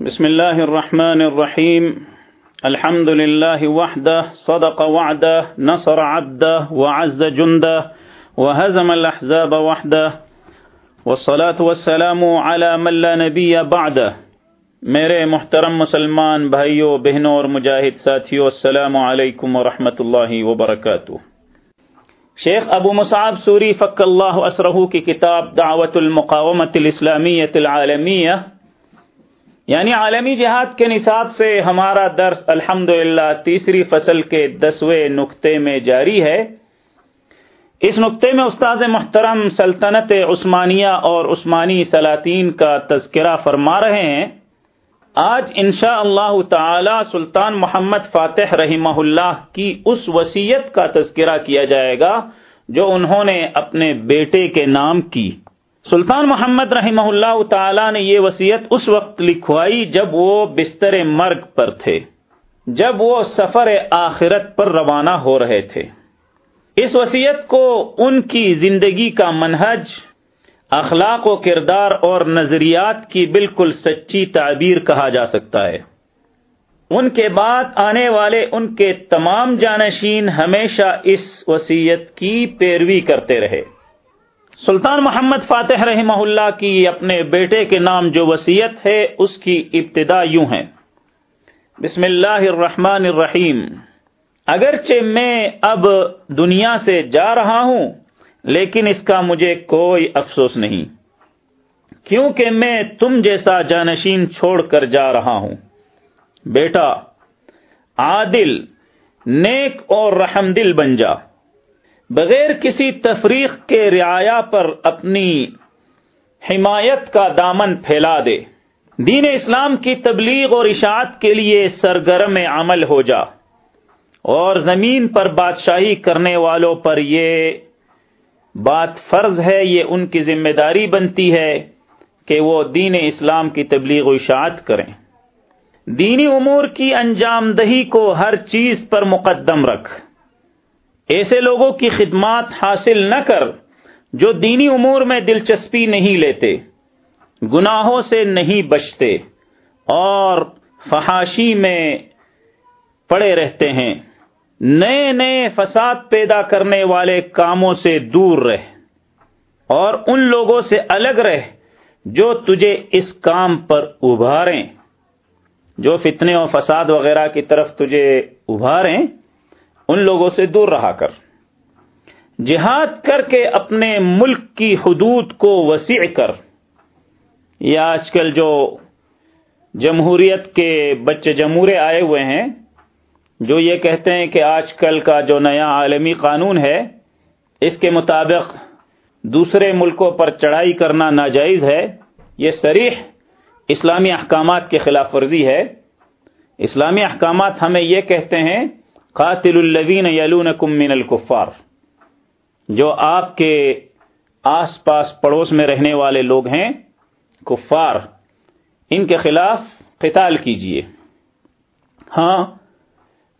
بسم الله الرحمن الرحيم الحمد لله وحده صدق وعده نصر عبده وعز جنده وهزم الأحزاب وحده والصلاة والسلام على من لا نبي بعده میرے محترم مسلمان بھائیوں بہنوں اور مجاہد ساتھیوں السلام علیکم ورحمۃ اللہ وبرکاتہ. شیخ ابو مصعب سوری فق اللہ اسرہ کی کتاب دعوت المقامت الاسلامیت العالمیہ یعنی عالمی جہاد کے نصاب سے ہمارا درس الحمد تیسری فصل کے دسویں نقطے میں جاری ہے۔ اس نقطے میں استاد محترم سلطنت عثمانیہ اور عثمانی سلاطین کا تذکرہ فرما رہے ہیں۔ آج انشاء اللہ تعالی سلطان محمد فاتح رحمہ اللہ کی اس وسیعت کا تذکرہ کیا جائے گا جو انہوں نے اپنے بیٹے کے نام کی۔ سلطان محمد رحمہ اللہ تعالی نے یہ وسیعت اس وقت لکھوائی جب وہ بستر مرگ پر تھے، جب وہ سفر آخرت پر روانہ ہو رہے تھے۔ اس وسیعت کو ان کی زندگی کا منہج، اخلاق و کردار اور نظریات کی بالکل سچی تعبیر کہا جا سکتا ہے۔ ان کے بعد آنے والے ان کے تمام جانشین ہمیشہ اس وسیعت کی پیروی کرتے رہے۔ سلطان محمد فاتح رحمہ اللہ کی اپنے بیٹے کے نام جو وسیعت ہے، اس کی ابتدا یوں ہے۔ بسم اللہ الرحمن الرحیم۔ اگرچہ میں اب دنیا سے جا رہا ہوں، لیکن اس کا مجھے کوئی افسوس نہیں۔ کیونکہ میں تم جیسا جانشین چھوڑ کر جا رہا ہوں۔ بیٹا، عادل، نیک اور رحم دل بن جا۔ بغیر کسی تفریق کے رعایا پر اپنی حمایت کا دامن پھیلا دے۔ دین اسلام کی تبلیغ اور اشاعت کے لیے سرگرم عمل ہو جا۔ اور زمین پر بادشاہی کرنے والوں پر یہ بات فرض ہے، یہ ان کی ذمہ داری بنتی ہے کہ وہ دین اسلام کی تبلیغ و اشاعت کریں۔ دینی امور کی انجام دہی کو ہر چیز پر مقدم رکھ۔ ایسے لوگوں کی خدمات حاصل نہ کر جو دینی امور میں دلچسپی نہیں لیتے، گناہوں سے نہیں بچتے اور فحاشی میں پڑے رہتے ہیں۔ نئے نئے فساد پیدا کرنے والے کاموں سے دور رہ اور ان لوگوں سے الگ رہ جو تجھے اس کام پر ابھاریں، جو فتنے اور فساد وغیرہ کی طرف تجھے ابھاریں۔ ان لوگوں سے دور رہا کر۔ جہاد کر کے اپنے ملک کی حدود کو وسیع کر۔ یا آج کل جو جمہوریت کے بچے جمہورے آئے ہوئے ہیں، جو یہ کہتے ہیں کہ آج کل کا جو نیا عالمی قانون ہے، اس کے مطابق دوسرے ملکوں پر چڑھائی کرنا ناجائز ہے۔ یہ سریح اسلامی احکامات کے خلاف ورزی ہے۔ اسلامی احکامات ہمیں یہ کہتے ہیں قاتل الذین یلونکم من الکفار جو آپ کے آس پاس پڑوس میں رہنے والے لوگ ہیں، کفار، ان کے خلاف قتال کیجیے ہاں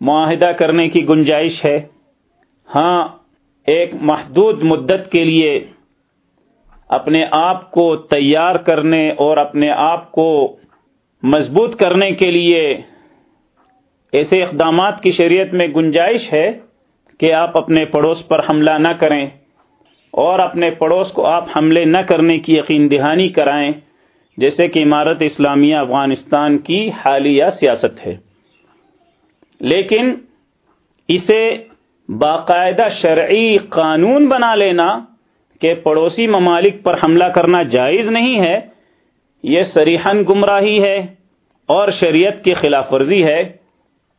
معاہدہ کرنے کی گنجائش ہے۔ ہاں ایک محدود مدت کے لیے اپنے آپ کو تیار کرنے اور اپنے آپ کو مضبوط کرنے کے لیے ایسے اقدامات کی شریعت میں گنجائش ہے کہ آپ اپنے پڑوس پر حملہ نہ کریں اور اپنے پڑوس کو آپ حملے نہ کرنے کی یقین دہانی کرائیں، جیسے کہ عمارت اسلامیہ افغانستان کی حالیہ سیاست ہے۔ لیکن اسے باقاعدہ شرعی قانون بنا لینا کہ پڑوسی ممالک پر حملہ کرنا جائز نہیں ہے، یہ سریحن گمراہی ہے اور شریعت کی خلاف ورزی ہے۔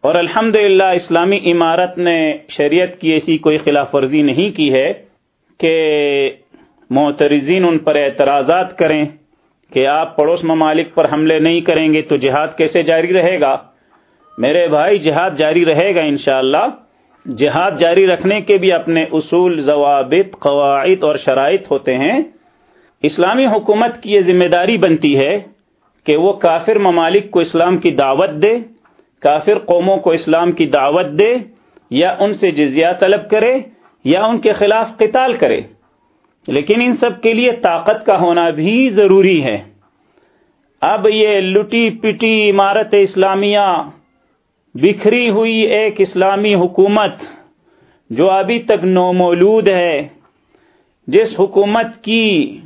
اور الحمد اسلامی عمارت نے شریعت کی ایسی کوئی خلاف ورزی نہیں کی ہے کہ معترزین ان پر اعتراضات کریں کہ آپ پڑوس ممالک پر حملے نہیں کریں گے تو جہاد کیسے جاری رہے گا؟ میرے بھائی، جہاد جاری رہے گا انشاءاللہ۔ جہاد جاری رکھنے کے بھی اپنے اصول، ضوابط، قواعد اور شرائط ہوتے ہیں۔ اسلامی حکومت کی یہ ذمہ داری بنتی ہے کہ وہ کافر ممالک کو اسلام کی دعوت دے کافر قوموں کو اسلام کی دعوت دے یا ان سے جزیہ طلب کرے یا ان کے خلاف قتال کرے۔ لیکن ان سب کے لیے طاقت کا ہونا بھی ضروری ہے۔ اب یہ لٹی پٹی عمارت اسلامیہ بکھری ہوئی ایک اسلامی حکومت جو ابھی تک نومولود ہے، جس حکومت کی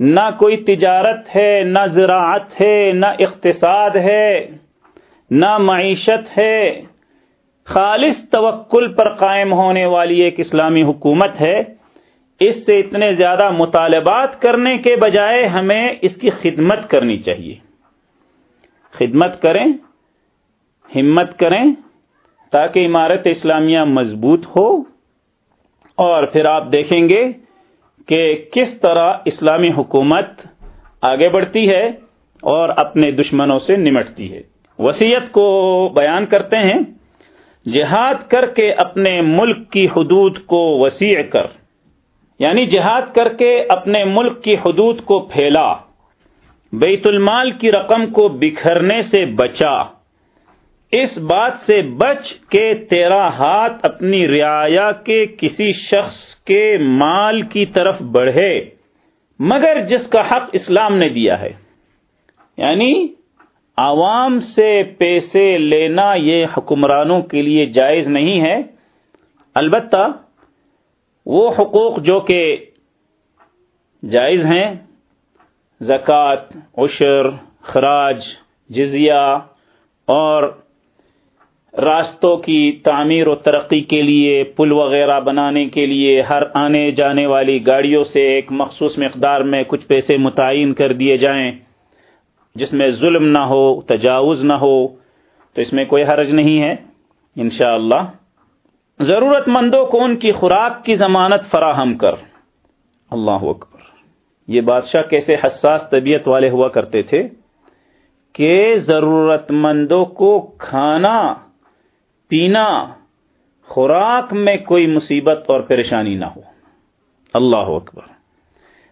نہ کوئی تجارت ہے، نہ زراعت ہے، نہ اقتصاد ہے نہ معیشت ہے۔ خالص توکل پر قائم ہونے والی ایک اسلامی حکومت ہے۔ اس سے اتنے زیادہ مطالبات کرنے کے بجائے ہمیں اس کی خدمت کرنی چاہیے۔ خدمت کریں، ہمت کریں تاکہ عمارت اسلامیہ مضبوط ہو۔ اور پھر آپ دیکھیں گے کہ کس طرح اسلامی حکومت آگے بڑھتی ہے اور اپنے دشمنوں سے نمٹتی ہے۔ وسیعت کو بیان کرتے ہیں، جہاد کر کے اپنے ملک کی حدود کو وسیع کر۔ یعنی جہاد کر کے اپنے ملک کی حدود کو پھیلا۔ بیت المال کی رقم کو بکھرنے سے بچا۔ اس بات سے بچ کے تیرا ہاتھ اپنی رعایا کے کسی شخص کے مال کی طرف بڑھے، مگر جس کا حق اسلام نے دیا ہے۔ یعنی عوام سے پیسے لینا یہ حکمرانوں کے لیے جائز نہیں ہے۔ البتہ وہ حقوق جو کہ جائز ہیں، زکوٰۃ، عشر، خراج، جزیہ اور راستوں کی تعمیر و ترقی کے لیے، پل وغیرہ بنانے کے لیے، ہر آنے جانے والی گاڑیوں سے ایک مخصوص مقدار میں کچھ پیسے متعین کر دیے جائیں۔ جس میں ظلم نہ ہو، تجاوز نہ ہو، تو اس میں کوئی حرج نہیں ہے۔ انشاءاللہ۔ اللہ ضرورت مندوں کو ان کی خوراک کی ضمانت فراہم کر۔ اللہ اکبر۔ یہ بادشاہ کیسے حساس طبیعت والے ہوا کرتے تھے کہ ضرورت مندوں کو کھانا، پینا، خوراک میں کوئی مصیبت اور پریشانی نہ ہو۔ اللہ اکبر۔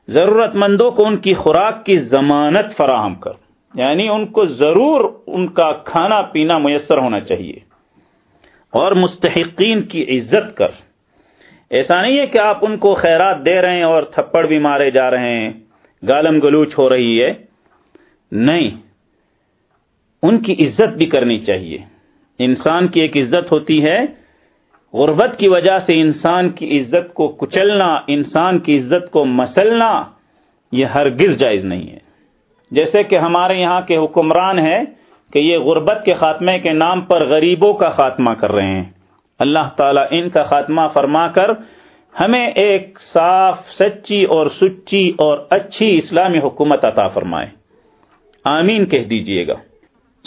ضرورت مندوں کو ان کی خوراک کی ضمانت فراہم کر۔ یعنی ان کو ضرور ان کا کھانا پینا میسر ہونا چاہیے اور مستحقین کی عزت کر۔ ایسا نہیں ہے کہ آپ ان کو خیرات دے رہے ہیں اور تھپڑ بھی مارے جا رہے ہیں، گالم گلوچ ہو رہی ہے۔ نہیں، ان کی عزت بھی کرنی چاہیے۔ انسان کی ایک عزت ہوتی ہے، غربت کی وجہ سے انسان کی عزت کو کچلنا، انسان کی عزت کو مسلنا، یہ ہرگز جائز نہیں ہے۔ جیسے کہ ہمارے یہاں کے حکمران ہیں کہ یہ غربت کے خاتمے کے نام پر غریبوں کا خاتمہ کر رہے ہیں۔ اللہ تعالیٰ ان کا خاتمہ فرما کر ہمیں ایک صاف، سچی اور سچی اور اچھی اسلامی حکومت عطا فرمائے۔ آمین کہہ دیجیے گا۔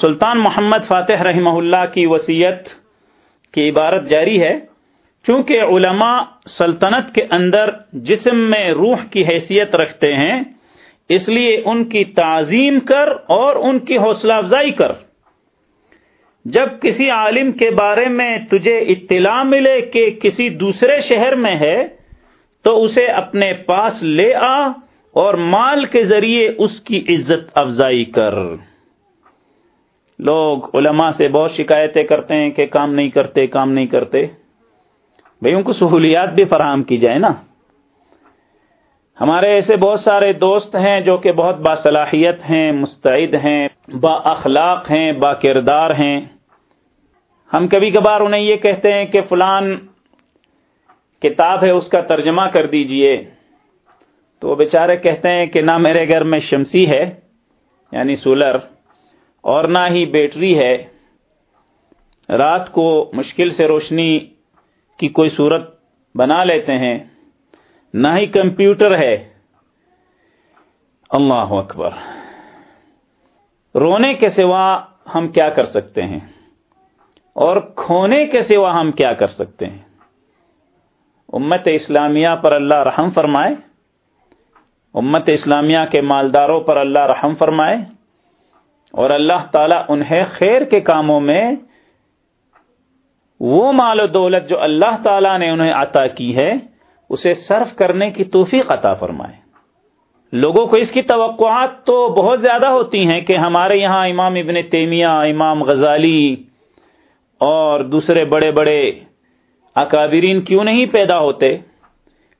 سلطان محمد فاتح رحمہ اللہ کی وسیعت کی عبارت جاری ہے۔ چونکہ علماء سلطنت کے اندر جسم میں روح کی حیثیت رکھتے ہیں اس لیے ان کی تعظیم کر اور ان کی حوصلہ افزائی کر۔ جب کسی عالم کے بارے میں تجھے اطلاع ملے کہ کسی دوسرے شہر میں ہے، تو اسے اپنے پاس لے آ اور مال کے ذریعے اس کی عزت افزائی کر۔ لوگ علماء سے بہت شکایتیں کرتے ہیں کہ کام نہیں کرتے، کام نہیں کرتے۔ بھائی ان کو سہولیات بھی فراہم کی جائے نا۔ ہمارے ایسے بہت سارے دوست ہیں جو کہ بہت باصلاحیت ہیں، مستعد ہیں، با اخلاق ہیں، با کردار ہیں۔ ہم کبھی کبھار انہیں یہ کہتے ہیں کہ فلان کتاب ہے، اس کا ترجمہ کر دیجیے۔ تو وہ بیچارے کہتے ہیں کہ نہ میرے گھر میں شمسی ہے یعنی سولر، اور نہ ہی بیٹری ہے۔ رات کو مشکل سے روشنی کی کوئی صورت بنا لیتے ہیں۔ نہ ہی کمپیوٹر ہے۔ اللہ اکبر۔ رونے کے سوا ہم کیا کر سکتے ہیں؟ اور کھونے کے سوا ہم کیا کر سکتے ہیں؟ امت اسلامیہ پر اللہ رحم فرمائے۔ امت اسلامیہ کے مالداروں پر اللہ رحم فرمائے۔ اور اللہ تعالیٰ انہیں خیر کے کاموں میں وہ مال و دولت جو اللہ تعالیٰ نے انہیں عطا کی ہے اسے صرف کرنے کی توفیق عطا فرمائے۔ لوگوں کو اس کی توقعات تو بہت زیادہ ہوتی ہیں کہ ہمارے یہاں امام ابن تیمیہ، امام غزالی اور دوسرے بڑے بڑے اکابرین کیوں نہیں پیدا ہوتے؟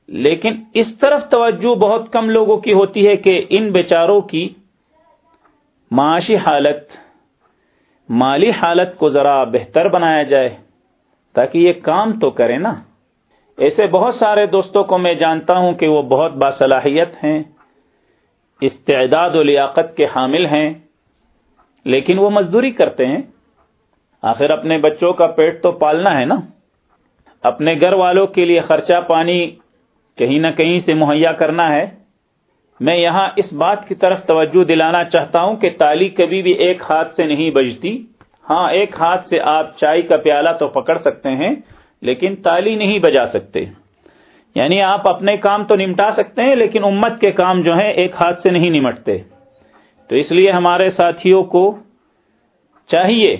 لیکن اس طرف توجہ بہت کم لوگوں کی ہوتی ہے کہ ان بیچاروں کی معاشی حالت، مالی حالت کو ذرا بہتر بنایا جائے تاکہ یہ کام تو کرے نا۔ ایسے بہت سارے دوستوں کو میں جانتا ہوں کہ وہ بہت باصلاحیت ہیں، استعداد و لیاقت کے حامل ہیں، لیکن وہ مزدوری کرتے ہیں۔ آخر اپنے بچوں کا پیٹ تو پالنا ہے نا۔ اپنے گھر والوں کے لیے خرچہ پانی کہیں نہ کہیں سے مہیا کرنا ہے۔ میں یہاں اس بات کی طرف توجہ دلانا چاہتا ہوں کہ تالی کبھی بھی ایک ہاتھ سے نہیں بجتی۔ ہاں ایک ہاتھ سے آپ چائے کا پیالہ تو پکڑ سکتے ہیں لیکن تالی نہیں بجا سکتے۔ یعنی آپ اپنے کام تو نمٹا سکتے ہیں، لیکن امت کے کام جو ہیں ایک ہاتھ سے نہیں نمٹتے۔ تو اس لیے ہمارے ساتھیوں کو چاہیے،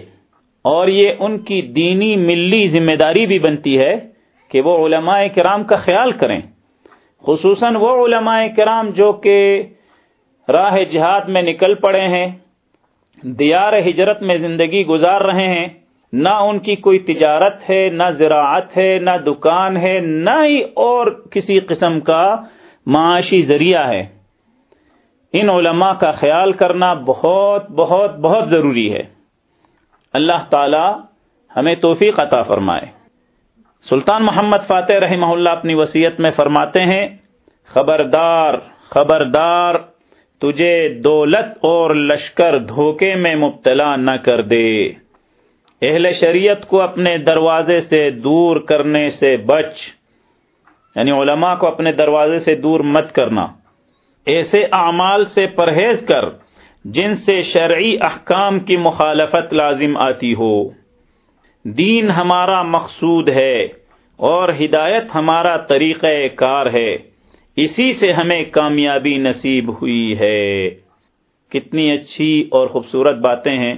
اور یہ ان کی دینی ملی ذمہ داری بھی بنتی ہے کہ وہ علماء کرام کا خیال کریں۔ خصوصاً وہ علماء کرام جو کہ راہ جہاد میں نکل پڑے ہیں، دیار ہجرت میں زندگی گزار رہے ہیں۔ نہ ان کی کوئی تجارت ہے، نہ زراعت ہے، نہ دکان ہے، نہ ہی اور کسی قسم کا معاشی ذریعہ ہے۔ ان علماء کا خیال کرنا بہت بہت بہت ضروری ہے۔ اللہ تعالی ہمیں توفیق عطا فرمائے۔ سلطان محمد فاتح رحمہ اللہ اپنی وسیعت میں فرماتے ہیں، خبردار خبردار، تجھے دولت اور لشکر دھوکے میں مبتلا نہ کر دے۔ اہل شریعت کو اپنے دروازے سے دور کرنے سے بچ یعنی علماء کو اپنے دروازے سے دور مت کرنا۔ ایسے اعمال سے پرہیز کر جن سے شرعی احکام کی مخالفت لازم آتی ہو۔ دین ہمارا مقصود ہے اور ہدایت ہمارا طریقہ کار ہے۔ اسی سے ہمیں کامیابی نصیب ہوئی ہے۔ کتنی اچھی اور خوبصورت باتیں ہیں۔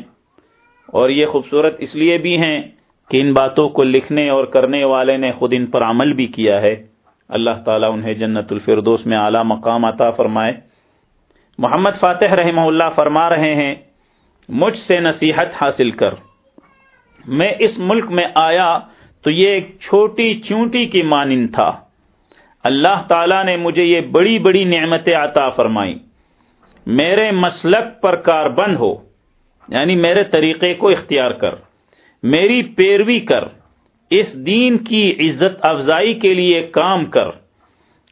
اور یہ خوبصورت اس لیے بھی ہیں کہ ان باتوں کو لکھنے اور کرنے والے نے خود ان پر عمل بھی کیا ہے۔ اللہ تعالیٰ انہیں جنت الفردوس میں اعلیٰ مقام عطا فرمائے۔ محمد فاتح رحمہ اللہ فرما رہے ہیں، مجھ سے نصیحت حاصل کر۔ میں اس ملک میں آیا تو یہ ایک چھوٹی چونٹی کی مانند تھا۔ اللہ تعالیٰ نے مجھے یہ بڑی بڑی نعمتیں عطا فرمائی میرے مسلک پر کار بند ہو۔ یعنی میرے طریقے کو اختیار کر، میری پیروی کر، اس دین کی عزت افزائی کے لیے کام کر،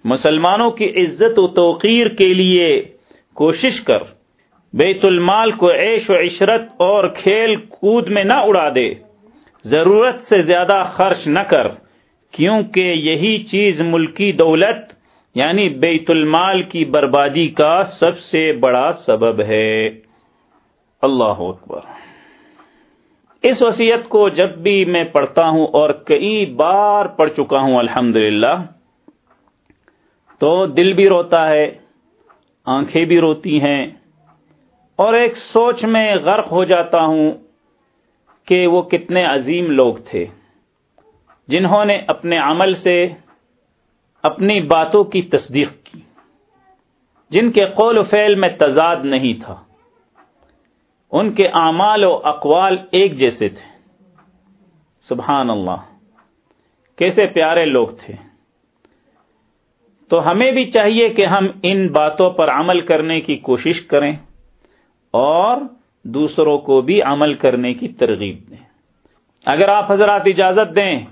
مسلمانوں کی عزت و توقیر کے لیے کوشش کر، بیت المال کو عیش و عشرت اور کھیل کود میں نہ اڑا دے، ضرورت سے زیادہ خرچ نہ کر، کیونکہ یہی چیز ملکی دولت یعنی بیت المال کی بربادی کا سب سے بڑا سبب ہے۔ اللہ اکبر۔ اس وسیعت کو جب بھی میں پڑھتا ہوں اور کئی بار پڑھ چکا ہوں الحمد تو دل بھی روتا ہے، آنکھیں بھی روتی ہیں، اور ایک سوچ میں غرق ہو جاتا ہوں کہ وہ کتنے عظیم لوگ تھے، جنہوں نے اپنے عمل سے اپنی باتوں کی تصدیق کی، جن کے قول و فعل میں تضاد نہیں تھا۔ ان کے اعمال و اقوال ایک جیسے تھے۔ سبحان اللہ۔ کیسے پیارے لوگ تھے۔ تو ہمیں بھی چاہیے کہ ہم ان باتوں پر عمل کرنے کی کوشش کریں اور دوسروں کو بھی عمل کرنے کی ترغیب دیں۔ اگر آپ حضرات اجازت دیں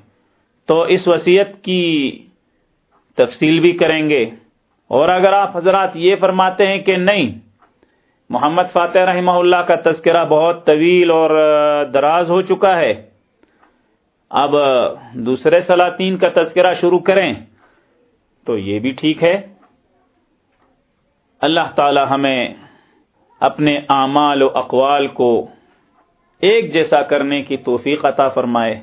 تو اس وصیت کی تفصیل بھی کریں گے۔ اور اگر آپ حضرات یہ فرماتے ہیں کہ نہیں محمد فاتح رحمہ اللہ کا تذکرہ بہت طویل اور دراز ہو چکا ہے۔ اب دوسرے سلاطین کا تذکرہ شروع کریں تو یہ بھی ٹھیک ہے۔ اللہ تعالی ہمیں اپنے اعمال و اقوال کو ایک جیسا کرنے کی توفیق عطا فرمائے۔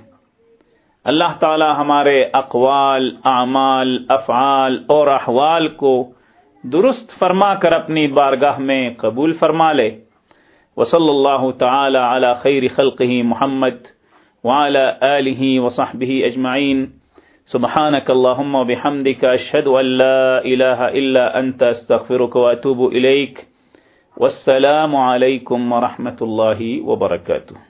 اللہ تعالی ہمارے اقوال، اعمال، افعال اور احوال کو درست فرما کر اپنی بارگاہ میں قبول فرما لے۔ وصلی اللہ تعالی علی خیر خلقه محمد وعلى آله وصحبه اجمعین۔ سبحانك اللهم وبحمدك اشهد ان لا اله الا انت استغفرك واتوب اليك والسلام عليكم ورحمه الله وبركاته